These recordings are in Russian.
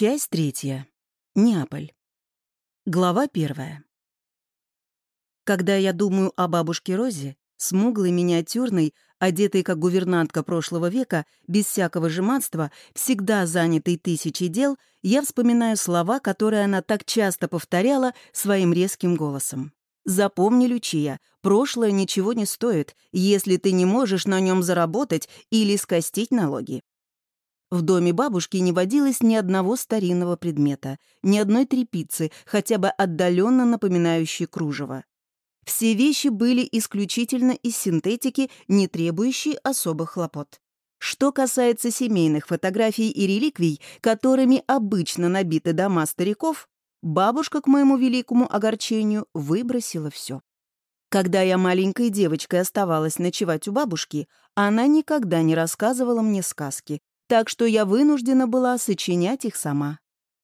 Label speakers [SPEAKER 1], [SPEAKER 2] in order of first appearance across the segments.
[SPEAKER 1] Часть третья. Неаполь. Глава первая. Когда я думаю о бабушке Розе, смуглой, миниатюрной, одетой как гувернантка прошлого века, без всякого жеманства, всегда занятой тысячей дел, я вспоминаю слова, которые она так часто повторяла своим резким голосом. «Запомни, Лючия, прошлое ничего не стоит, если ты не можешь на нем заработать или скостить налоги. В доме бабушки не водилось ни одного старинного предмета, ни одной трепицы, хотя бы отдаленно напоминающей кружево. Все вещи были исключительно из синтетики, не требующей особых хлопот. Что касается семейных фотографий и реликвий, которыми обычно набиты дома стариков, бабушка, к моему великому огорчению, выбросила все. Когда я маленькой девочкой оставалась ночевать у бабушки, она никогда не рассказывала мне сказки, так что я вынуждена была сочинять их сама.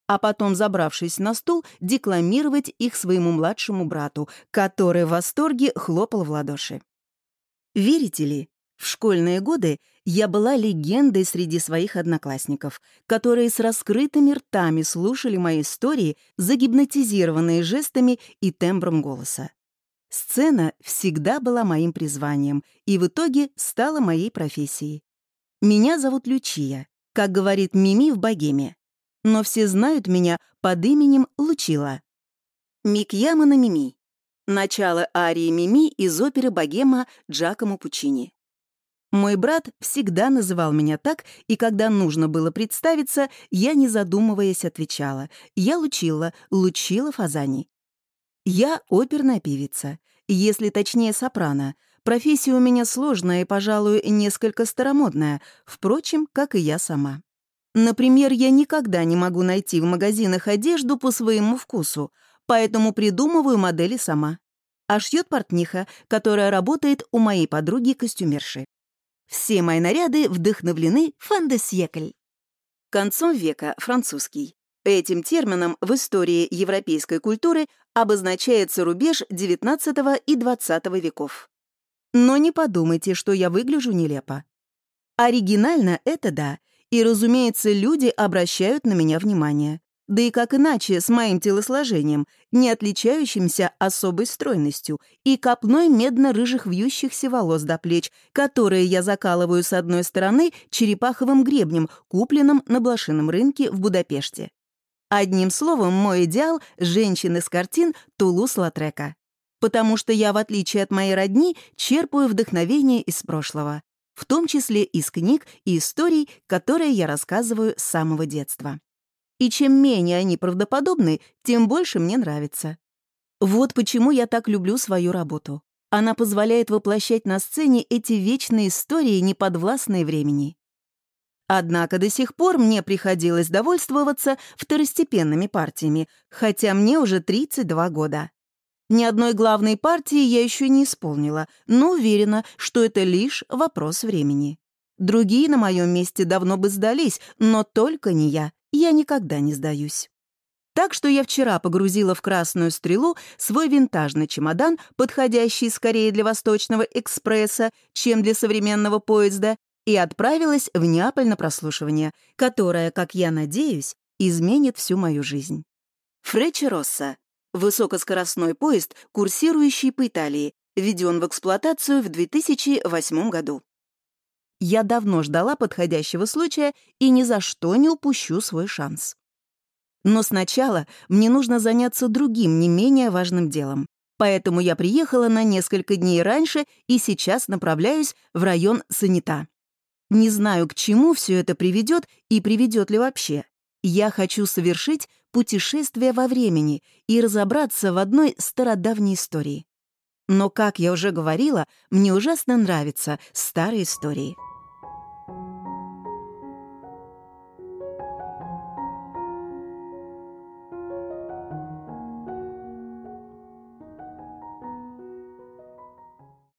[SPEAKER 1] А потом, забравшись на стул, декламировать их своему младшему брату, который в восторге хлопал в ладоши. Верите ли, в школьные годы я была легендой среди своих одноклассников, которые с раскрытыми ртами слушали мои истории, загипнотизированные жестами и тембром голоса. Сцена всегда была моим призванием и в итоге стала моей профессией. Меня зовут Лючия, как говорит Мими в «Богеме». Но все знают меня под именем Лучила. Микьяма на Мими. Начало арии Мими из оперы «Богема» Джакомо Пучини. Мой брат всегда называл меня так, и когда нужно было представиться, я, не задумываясь, отвечала. Я Лучила, Лучила Фазани. Я оперная певица, если точнее сопрано, Профессия у меня сложная и, пожалуй, несколько старомодная, впрочем, как и я сама. Например, я никогда не могу найти в магазинах одежду по своему вкусу, поэтому придумываю модели сама. А шьет портниха, которая работает у моей подруги-костюмерши. Все мои наряды вдохновлены фандесьекль. Концом века французский. Этим термином в истории европейской культуры обозначается рубеж XIX и XX веков. Но не подумайте, что я выгляжу нелепо. Оригинально это да, и, разумеется, люди обращают на меня внимание. Да и как иначе с моим телосложением, не отличающимся особой стройностью, и копной медно-рыжих вьющихся волос до плеч, которые я закалываю с одной стороны черепаховым гребнем, купленным на блошином рынке в Будапеште. Одним словом, мой идеал — женщины с картин Тулус-Латрека потому что я, в отличие от моей родни, черпаю вдохновение из прошлого, в том числе из книг и историй, которые я рассказываю с самого детства. И чем менее они правдоподобны, тем больше мне нравится. Вот почему я так люблю свою работу. Она позволяет воплощать на сцене эти вечные истории, неподвластные времени. Однако до сих пор мне приходилось довольствоваться второстепенными партиями, хотя мне уже 32 года. Ни одной главной партии я еще не исполнила, но уверена, что это лишь вопрос времени. Другие на моем месте давно бы сдались, но только не я. Я никогда не сдаюсь. Так что я вчера погрузила в красную стрелу свой винтажный чемодан, подходящий скорее для Восточного экспресса, чем для современного поезда, и отправилась в Неаполь на прослушивание, которое, как я надеюсь, изменит всю мою жизнь. Фречи Росса, Высокоскоростной поезд, курсирующий по Италии, введен в эксплуатацию в 2008 году. Я давно ждала подходящего случая и ни за что не упущу свой шанс. Но сначала мне нужно заняться другим, не менее важным делом. Поэтому я приехала на несколько дней раньше и сейчас направляюсь в район Санита. Не знаю, к чему все это приведет и приведет ли вообще. Я хочу совершить путешествие во времени и разобраться в одной стародавней истории. Но, как я уже говорила, мне ужасно нравятся старые истории.